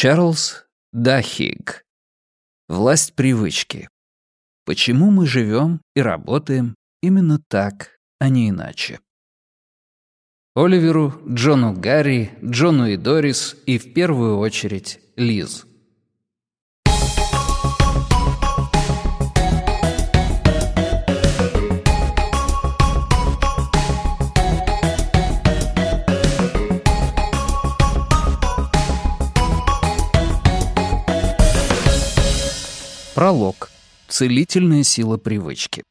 Чарльз Дахиг. Власть привычки. Почему мы живем и работаем именно так, а не иначе? Оливеру, Джону Гарри, Джону и Дорис и, в первую очередь, Лиз. Пролог. Целительная сила привычки.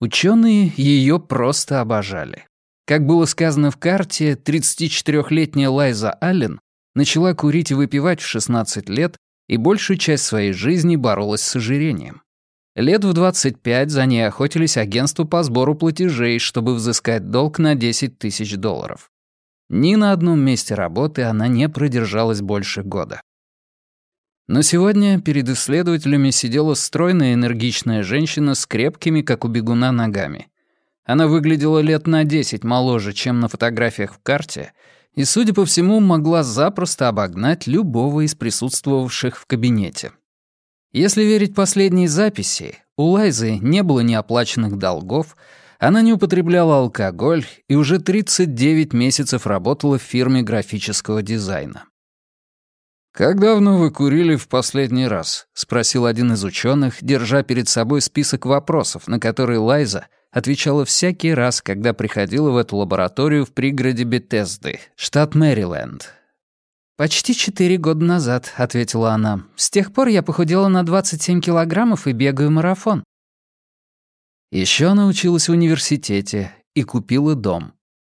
Ученые ее просто обожали. Как было сказано в карте, 34-летняя Лайза Аллен начала курить и выпивать в 16 лет и большую часть своей жизни боролась с ожирением. Лет в 25 за ней охотились агентства по сбору платежей, чтобы взыскать долг на 10 тысяч долларов. Ни на одном месте работы она не продержалась больше года. Но сегодня перед исследователями сидела стройная энергичная женщина с крепкими, как у бегуна, ногами. Она выглядела лет на десять моложе, чем на фотографиях в карте, и, судя по всему, могла запросто обогнать любого из присутствовавших в кабинете. Если верить последней записи, у Лайзы не было неоплаченных долгов, она не употребляла алкоголь и уже 39 месяцев работала в фирме графического дизайна. «Как давно вы курили в последний раз?» — спросил один из ученых, держа перед собой список вопросов, на которые Лайза отвечала всякий раз, когда приходила в эту лабораторию в пригороде Бетезды, штат Мэриленд. «Почти четыре года назад», — ответила она. «С тех пор я похудела на 27 килограммов и бегаю марафон». Еще она училась в университете и купила дом.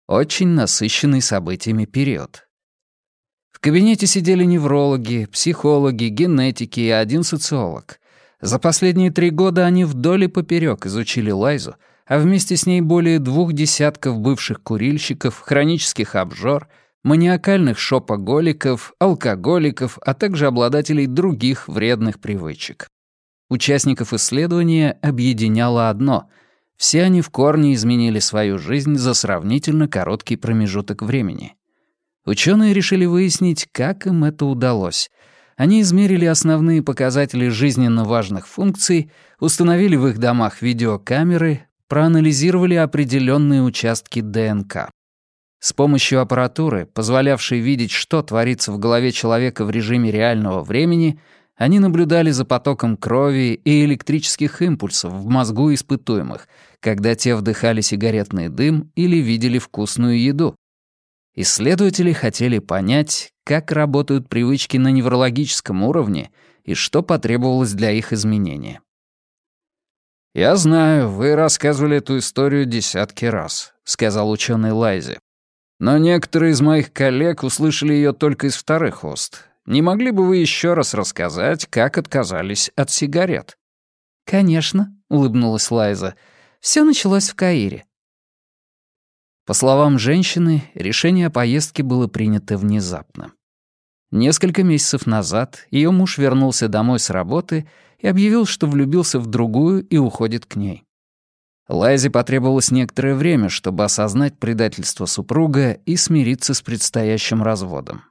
Очень насыщенный событиями период. В кабинете сидели неврологи, психологи, генетики и один социолог. За последние три года они вдоль и поперек изучили Лайзу, а вместе с ней более двух десятков бывших курильщиков, хронических обжор, маниакальных шопоголиков, алкоголиков, а также обладателей других вредных привычек. Участников исследования объединяло одно — все они в корне изменили свою жизнь за сравнительно короткий промежуток времени — Ученые решили выяснить, как им это удалось. Они измерили основные показатели жизненно важных функций, установили в их домах видеокамеры, проанализировали определенные участки ДНК. С помощью аппаратуры, позволявшей видеть, что творится в голове человека в режиме реального времени, они наблюдали за потоком крови и электрических импульсов в мозгу испытуемых, когда те вдыхали сигаретный дым или видели вкусную еду. Исследователи хотели понять, как работают привычки на неврологическом уровне и что потребовалось для их изменения. «Я знаю, вы рассказывали эту историю десятки раз», — сказал ученый Лайзе. «Но некоторые из моих коллег услышали ее только из вторых уст. Не могли бы вы еще раз рассказать, как отказались от сигарет?» «Конечно», — улыбнулась Лайза. Все началось в Каире. По словам женщины, решение о поездке было принято внезапно. Несколько месяцев назад ее муж вернулся домой с работы и объявил, что влюбился в другую и уходит к ней. Лайзе потребовалось некоторое время, чтобы осознать предательство супруга и смириться с предстоящим разводом.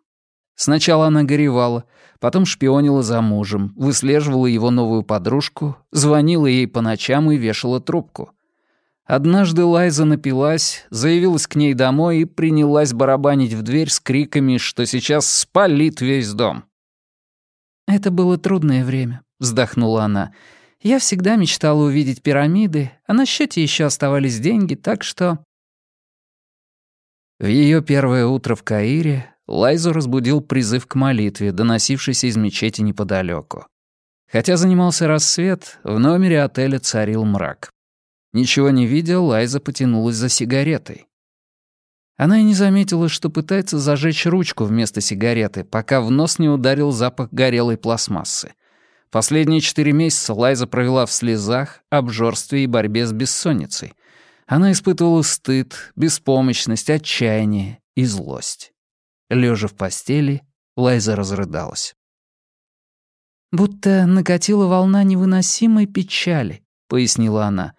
Сначала она горевала, потом шпионила за мужем, выслеживала его новую подружку, звонила ей по ночам и вешала трубку. Однажды Лайза напилась, заявилась к ней домой и принялась барабанить в дверь с криками, что сейчас спалит весь дом. «Это было трудное время», — вздохнула она. «Я всегда мечтала увидеть пирамиды, а на счете еще оставались деньги, так что...» В ее первое утро в Каире Лайзу разбудил призыв к молитве, доносившийся из мечети неподалеку. Хотя занимался рассвет, в номере отеля царил мрак. Ничего не видя, Лайза потянулась за сигаретой. Она и не заметила, что пытается зажечь ручку вместо сигареты, пока в нос не ударил запах горелой пластмассы. Последние четыре месяца Лайза провела в слезах, обжорстве и борьбе с бессонницей. Она испытывала стыд, беспомощность, отчаяние и злость. Лежа в постели, Лайза разрыдалась. «Будто накатила волна невыносимой печали», — пояснила она.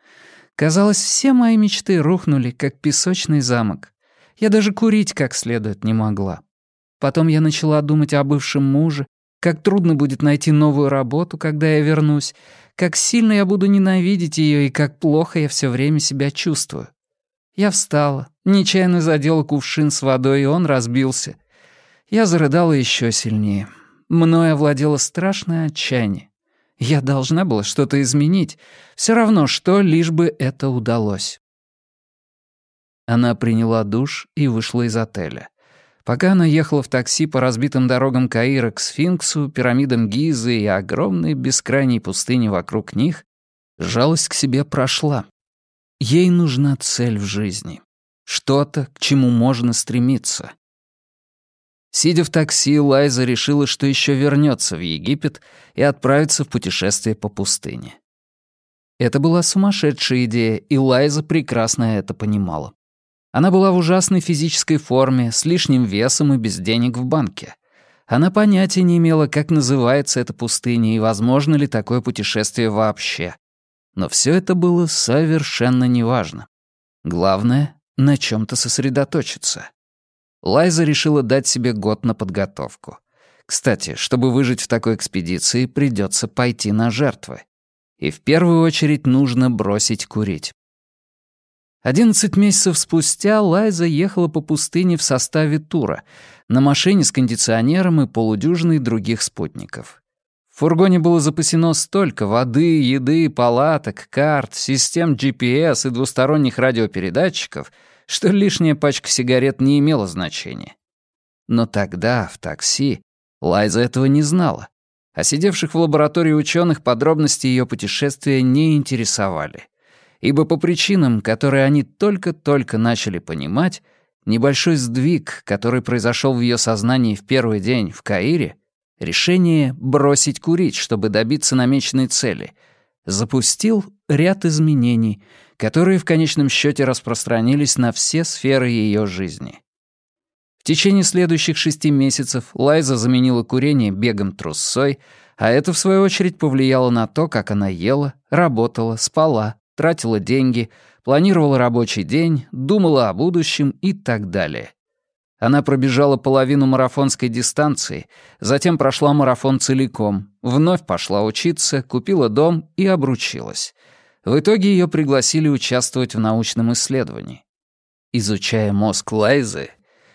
Казалось, все мои мечты рухнули, как песочный замок. Я даже курить как следует не могла. Потом я начала думать о бывшем муже, как трудно будет найти новую работу, когда я вернусь, как сильно я буду ненавидеть ее и как плохо я все время себя чувствую. Я встала, нечаянно задела кувшин с водой, и он разбился. Я зарыдала еще сильнее. Мною овладело страшное отчаяние. Я должна была что-то изменить. Все равно что, лишь бы это удалось. Она приняла душ и вышла из отеля. Пока она ехала в такси по разбитым дорогам Каира к Сфинксу, пирамидам Гизы и огромной бескрайней пустыне вокруг них, жалость к себе прошла. Ей нужна цель в жизни. Что-то, к чему можно стремиться. Сидя в такси, Лайза решила, что еще вернется в Египет и отправится в путешествие по пустыне. Это была сумасшедшая идея, и Лайза прекрасно это понимала. Она была в ужасной физической форме, с лишним весом и без денег в банке. Она понятия не имела, как называется эта пустыня и возможно ли такое путешествие вообще. Но все это было совершенно неважно. Главное — на чем то сосредоточиться. Лайза решила дать себе год на подготовку. Кстати, чтобы выжить в такой экспедиции, придется пойти на жертвы. И в первую очередь нужно бросить курить. Одиннадцать месяцев спустя Лайза ехала по пустыне в составе тура, на машине с кондиционером и полудюжиной других спутников. В фургоне было запасено столько воды, еды, палаток, карт, систем GPS и двусторонних радиопередатчиков — что лишняя пачка сигарет не имела значения. Но тогда, в такси, Лайза этого не знала, а сидевших в лаборатории ученых подробности ее путешествия не интересовали, ибо по причинам, которые они только-только начали понимать, небольшой сдвиг, который произошел в ее сознании в первый день в Каире, решение бросить курить, чтобы добиться намеченной цели — запустил ряд изменений, которые в конечном счете распространились на все сферы ее жизни. В течение следующих шести месяцев Лайза заменила курение бегом трусцой, а это, в свою очередь, повлияло на то, как она ела, работала, спала, тратила деньги, планировала рабочий день, думала о будущем и так далее. Она пробежала половину марафонской дистанции, затем прошла марафон целиком, вновь пошла учиться, купила дом и обручилась. В итоге ее пригласили участвовать в научном исследовании. Изучая мозг Лайзы,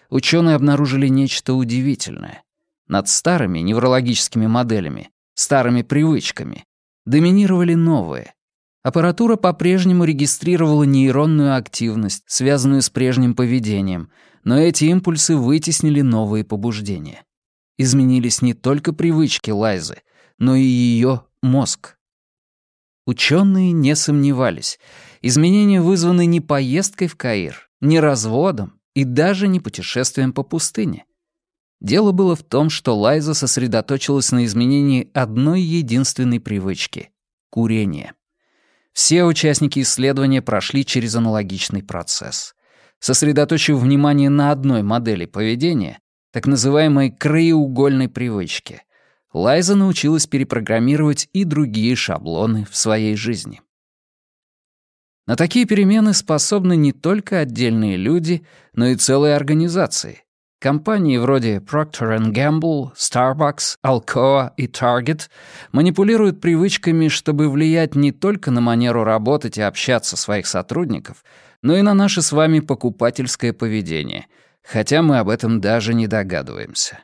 ученые обнаружили нечто удивительное. Над старыми неврологическими моделями, старыми привычками, доминировали новые, Аппаратура по-прежнему регистрировала нейронную активность, связанную с прежним поведением, но эти импульсы вытеснили новые побуждения. Изменились не только привычки Лайзы, но и ее мозг. Ученые не сомневались. Изменения вызваны не поездкой в Каир, не разводом и даже не путешествием по пустыне. Дело было в том, что Лайза сосредоточилась на изменении одной единственной привычки — курения. Все участники исследования прошли через аналогичный процесс. Сосредоточив внимание на одной модели поведения, так называемой краеугольной привычке, Лайза научилась перепрограммировать и другие шаблоны в своей жизни. На такие перемены способны не только отдельные люди, но и целые организации. Компании вроде Procter Gamble, Starbucks, Alcoa и Target манипулируют привычками, чтобы влиять не только на манеру работать и общаться своих сотрудников, но и на наше с вами покупательское поведение, хотя мы об этом даже не догадываемся.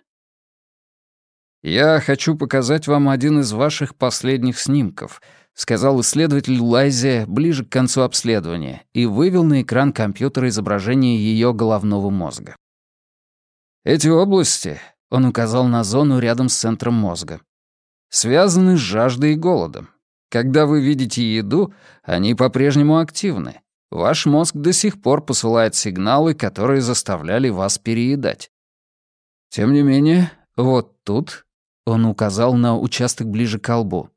«Я хочу показать вам один из ваших последних снимков», сказал исследователь Лайзе ближе к концу обследования и вывел на экран компьютера изображение ее головного мозга. Эти области, он указал на зону рядом с центром мозга, связаны с жаждой и голодом. Когда вы видите еду, они по-прежнему активны. Ваш мозг до сих пор посылает сигналы, которые заставляли вас переедать. Тем не менее, вот тут, он указал на участок ближе к лбу,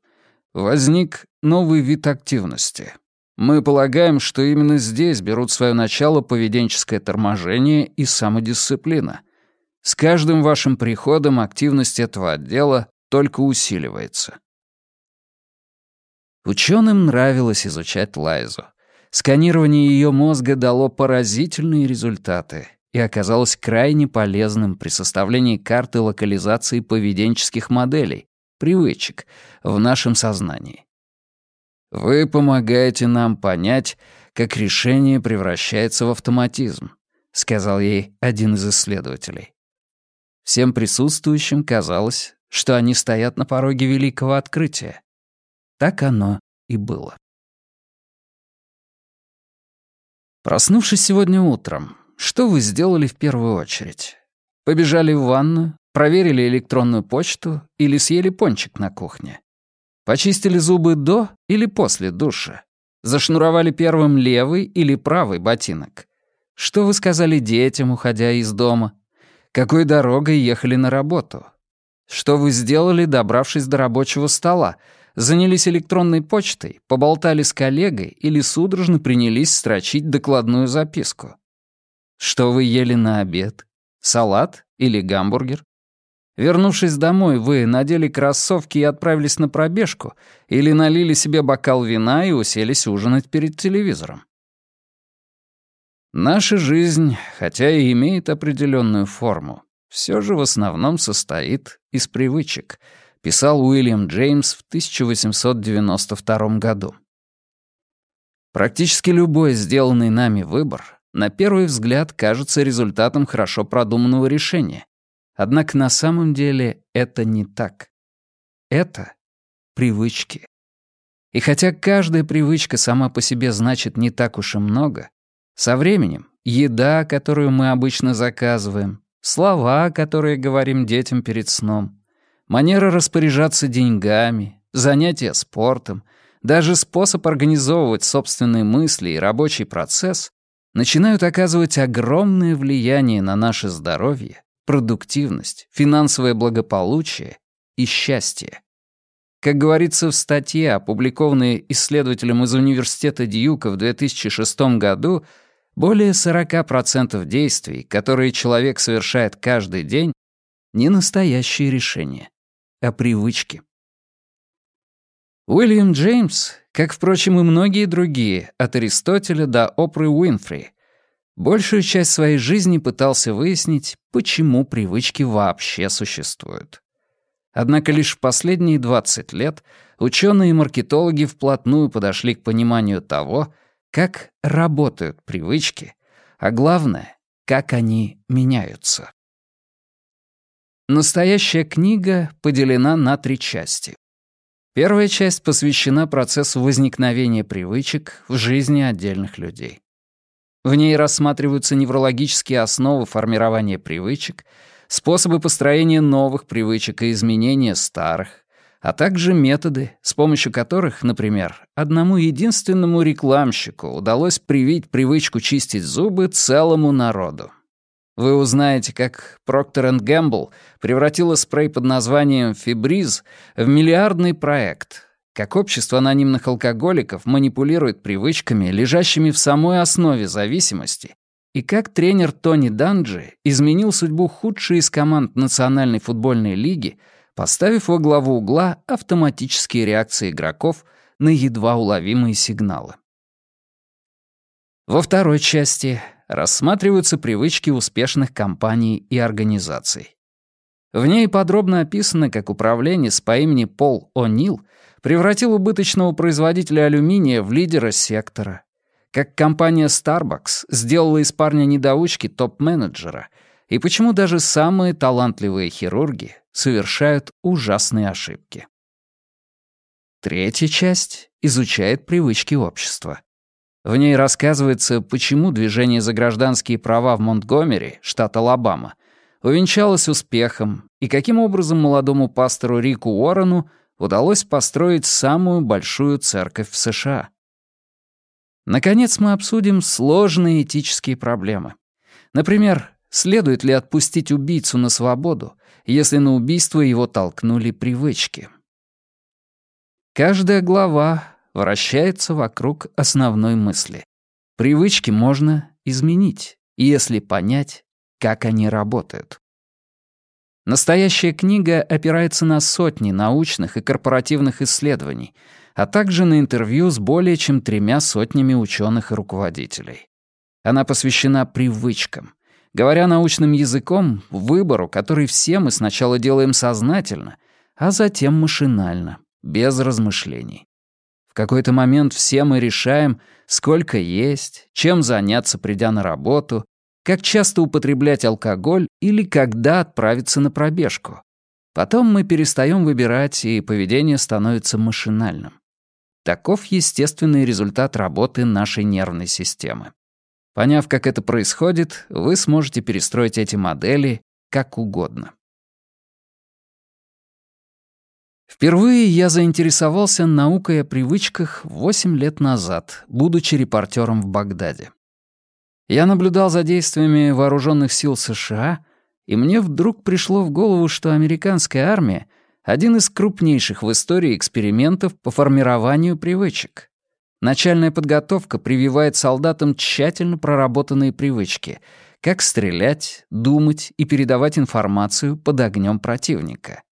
возник новый вид активности. Мы полагаем, что именно здесь берут свое начало поведенческое торможение и самодисциплина — с каждым вашим приходом активность этого отдела только усиливается. Ученым нравилось изучать Лайзу. Сканирование ее мозга дало поразительные результаты и оказалось крайне полезным при составлении карты локализации поведенческих моделей, привычек, в нашем сознании. Вы помогаете нам понять, как решение превращается в автоматизм, сказал ей один из исследователей. Всем присутствующим казалось, что они стоят на пороге великого открытия. Так оно и было. Проснувшись сегодня утром, что вы сделали в первую очередь? Побежали в ванну, проверили электронную почту или съели пончик на кухне? Почистили зубы до или после душа? Зашнуровали первым левый или правый ботинок? Что вы сказали детям, уходя из дома? какой дорогой ехали на работу. Что вы сделали, добравшись до рабочего стола? Занялись электронной почтой, поболтали с коллегой или судорожно принялись строчить докладную записку? Что вы ели на обед? Салат или гамбургер? Вернувшись домой, вы надели кроссовки и отправились на пробежку или налили себе бокал вина и уселись ужинать перед телевизором? Наша жизнь, хотя и имеет определенную форму, все же в основном состоит из привычек, писал Уильям Джеймс в 1892 году. Практически любой сделанный нами выбор на первый взгляд кажется результатом хорошо продуманного решения. Однако на самом деле это не так. Это привычки. И хотя каждая привычка сама по себе значит не так уж и много, со временем еда, которую мы обычно заказываем, слова, которые говорим детям перед сном, манера распоряжаться деньгами, занятия спортом, даже способ организовывать собственные мысли и рабочий процесс начинают оказывать огромное влияние на наше здоровье, продуктивность, финансовое благополучие и счастье. Как говорится в статье, опубликованной исследователем из Университета Дьюка в 2006 году, более 40% действий, которые человек совершает каждый день, не настоящие решения, а привычки. Уильям Джеймс, как, впрочем, и многие другие, от Аристотеля до Опры Уинфри, большую часть своей жизни пытался выяснить, почему привычки вообще существуют. Однако лишь в последние 20 лет ученые и маркетологи вплотную подошли к пониманию того, как работают привычки, а главное, как они меняются. Настоящая книга поделена на три части. Первая часть посвящена процессу возникновения привычек в жизни отдельных людей. В ней рассматриваются неврологические основы формирования привычек — способы построения новых привычек и изменения старых, а также методы, с помощью которых, например, одному единственному рекламщику удалось привить привычку чистить зубы целому народу. Вы узнаете, как Procter Gamble превратила спрей под названием «Фибриз» в миллиардный проект, как общество анонимных алкоголиков манипулирует привычками, лежащими в самой основе зависимости, и как тренер Тони Данджи изменил судьбу худшей из команд Национальной футбольной лиги, поставив во главу угла автоматические реакции игроков на едва уловимые сигналы. Во второй части рассматриваются привычки успешных компаний и организаций. В ней подробно описано, как управленец по имени Пол О'Нил превратил убыточного производителя алюминия в лидера сектора, как компания Starbucks сделала из парня недоучки топ-менеджера, и почему даже самые талантливые хирурги совершают ужасные ошибки. Третья часть изучает привычки общества. В ней рассказывается, почему движение за гражданские права в Монтгомери, штат Алабама, увенчалось успехом и каким образом молодому пастору Рику Уоррену удалось построить самую большую церковь в США — Наконец мы обсудим сложные этические проблемы. Например, следует ли отпустить убийцу на свободу, если на убийство его толкнули привычки? Каждая глава вращается вокруг основной мысли. Привычки можно изменить, если понять, как они работают. Настоящая книга опирается на сотни научных и корпоративных исследований — а также на интервью с более чем тремя сотнями ученых и руководителей. Она посвящена привычкам. Говоря научным языком, выбору, который все мы сначала делаем сознательно, а затем машинально, без размышлений. В какой-то момент все мы решаем, сколько есть, чем заняться, придя на работу, как часто употреблять алкоголь или когда отправиться на пробежку. Потом мы перестаем выбирать, и поведение становится машинальным. Таков естественный результат работы нашей нервной системы. Поняв, как это происходит, вы сможете перестроить эти модели как угодно. Впервые я заинтересовался наукой о привычках 8 лет назад, будучи репортером в Багдаде. Я наблюдал за действиями вооруженных сил США, и мне вдруг пришло в голову, что американская армия — один из крупнейших в истории экспериментов по формированию привычек. Начальная подготовка прививает солдатам тщательно проработанные привычки, как стрелять, думать и передавать информацию под огнем противника.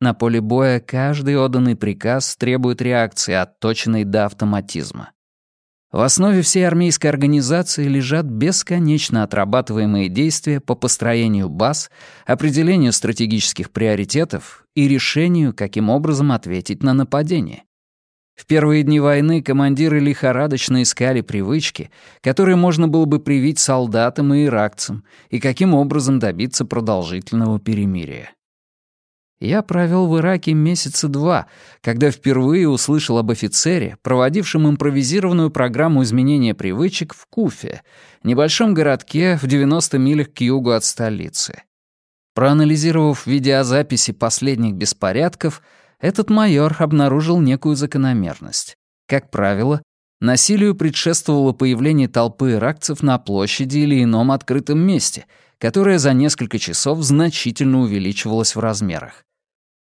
На поле боя каждый отданный приказ требует реакции, отточенной до автоматизма. В основе всей армейской организации лежат бесконечно отрабатываемые действия по построению баз, определению стратегических приоритетов и решению, каким образом ответить на нападение. В первые дни войны командиры лихорадочно искали привычки, которые можно было бы привить солдатам и иракцам, и каким образом добиться продолжительного перемирия. Я провел в Ираке месяца два, когда впервые услышал об офицере, проводившем импровизированную программу изменения привычек в Куфе, небольшом городке в 90 милях к югу от столицы. Проанализировав видеозаписи последних беспорядков, этот майор обнаружил некую закономерность. Как правило, насилию предшествовало появление толпы иракцев на площади или ином открытом месте — которая за несколько часов значительно увеличивалась в размерах.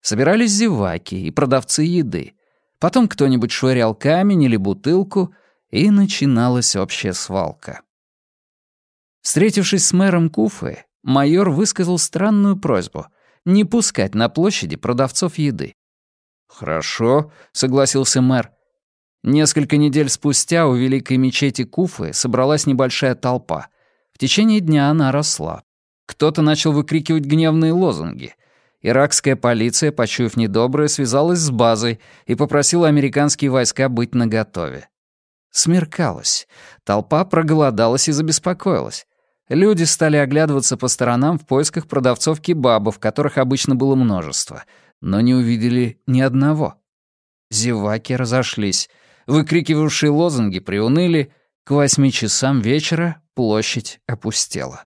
Собирались зеваки и продавцы еды. Потом кто-нибудь швырял камень или бутылку, и начиналась общая свалка. Встретившись с мэром Куфы, майор высказал странную просьбу — не пускать на площади продавцов еды. «Хорошо», — согласился мэр. Несколько недель спустя у Великой мечети Куфы собралась небольшая толпа. В течение дня она росла. Кто-то начал выкрикивать гневные лозунги. Иракская полиция, почуяв недоброе, связалась с базой и попросила американские войска быть наготове. Смеркалось. Толпа проголодалась и забеспокоилась. Люди стали оглядываться по сторонам в поисках продавцов кебабов, которых обычно было множество, но не увидели ни одного. Зеваки разошлись. Выкрикивавшие лозунги приуныли. К восьми часам вечера площадь опустела.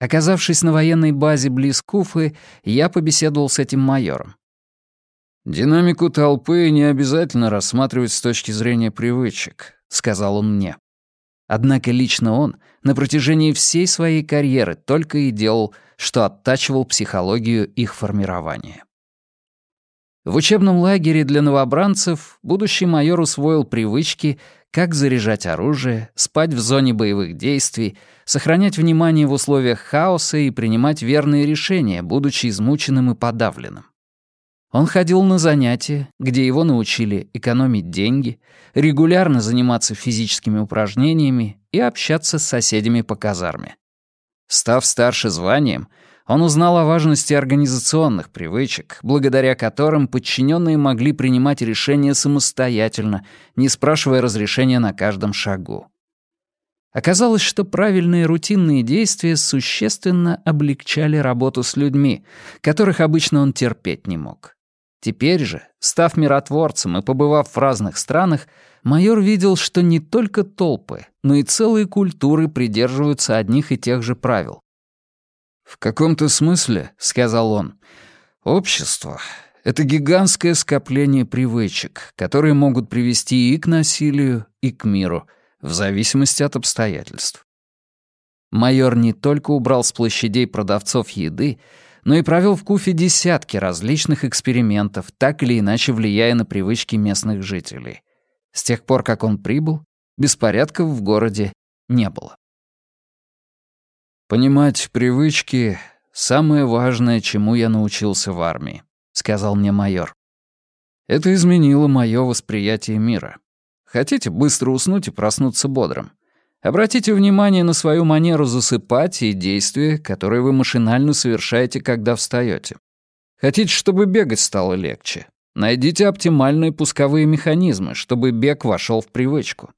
Оказавшись на военной базе близ Куфы, я побеседовал с этим майором. «Динамику толпы не обязательно рассматривать с точки зрения привычек», — сказал он мне. Однако лично он на протяжении всей своей карьеры только и делал, что оттачивал психологию их формирования. В учебном лагере для новобранцев будущий майор усвоил привычки, как заряжать оружие, спать в зоне боевых действий, сохранять внимание в условиях хаоса и принимать верные решения, будучи измученным и подавленным. Он ходил на занятия, где его научили экономить деньги, регулярно заниматься физическими упражнениями и общаться с соседями по казарме. Став старше званием, он узнал о важности организационных привычек, благодаря которым подчиненные могли принимать решения самостоятельно, не спрашивая разрешения на каждом шагу. Оказалось, что правильные рутинные действия существенно облегчали работу с людьми, которых обычно он терпеть не мог. Теперь же, став миротворцем и побывав в разных странах, майор видел, что не только толпы, но и целые культуры придерживаются одних и тех же правил, «В каком-то смысле, — сказал он, — общество — это гигантское скопление привычек, которые могут привести и к насилию, и к миру, в зависимости от обстоятельств. Майор не только убрал с площадей продавцов еды, но и провел в Куфе десятки различных экспериментов, так или иначе влияя на привычки местных жителей. С тех пор, как он прибыл, беспорядков в городе не было. «Понимать привычки — самое важное, чему я научился в армии», — сказал мне майор. «Это изменило мое восприятие мира. Хотите быстро уснуть и проснуться бодрым? Обратите внимание на свою манеру засыпать и действия, которые вы машинально совершаете, когда встаете. Хотите, чтобы бегать стало легче? Найдите оптимальные пусковые механизмы, чтобы бег вошел в привычку.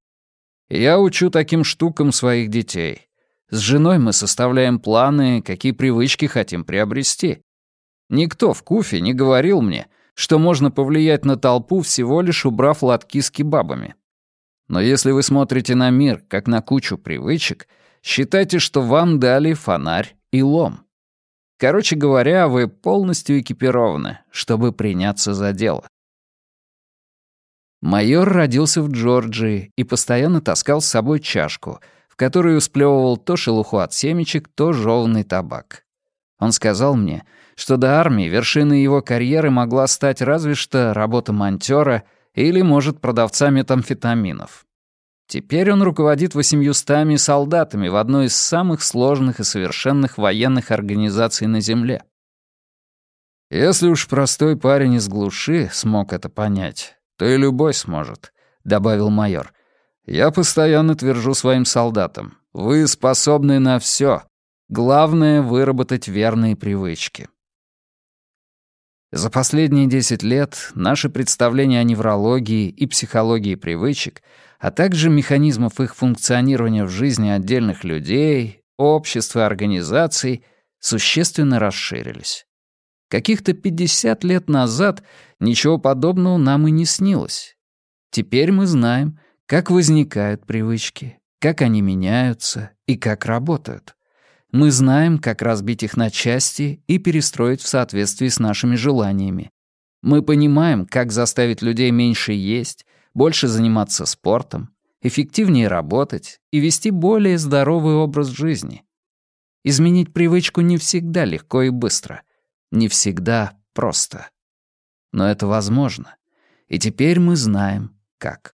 Я учу таким штукам своих детей. С женой мы составляем планы, какие привычки хотим приобрести. Никто в Куфе не говорил мне, что можно повлиять на толпу, всего лишь убрав лотки с кебабами. Но если вы смотрите на мир, как на кучу привычек, считайте, что вам дали фонарь и лом. Короче говоря, вы полностью экипированы, чтобы приняться за дело. Майор родился в Джорджии и постоянно таскал с собой чашку — который сплевывал то шелуху от семечек, то жеванный табак. Он сказал мне, что до армии вершиной его карьеры могла стать разве что работа монтёра или, может, продавца метамфетаминов. Теперь он руководит 800 солдатами в одной из самых сложных и совершенных военных организаций на Земле. Если уж простой парень из глуши смог это понять, то и любой сможет, добавил майор. Я постоянно твержу своим солдатам, вы способны на все. Главное — выработать верные привычки. За последние 10 лет наши представления о неврологии и психологии привычек, а также механизмов их функционирования в жизни отдельных людей, обществ и организаций существенно расширились. Каких-то 50 лет назад ничего подобного нам и не снилось. Теперь мы знаем — как возникают привычки, как они меняются и как работают. Мы знаем, как разбить их на части и перестроить в соответствии с нашими желаниями. Мы понимаем, как заставить людей меньше есть, больше заниматься спортом, эффективнее работать и вести более здоровый образ жизни. Изменить привычку не всегда легко и быстро, не всегда просто. Но это возможно. И теперь мы знаем, как.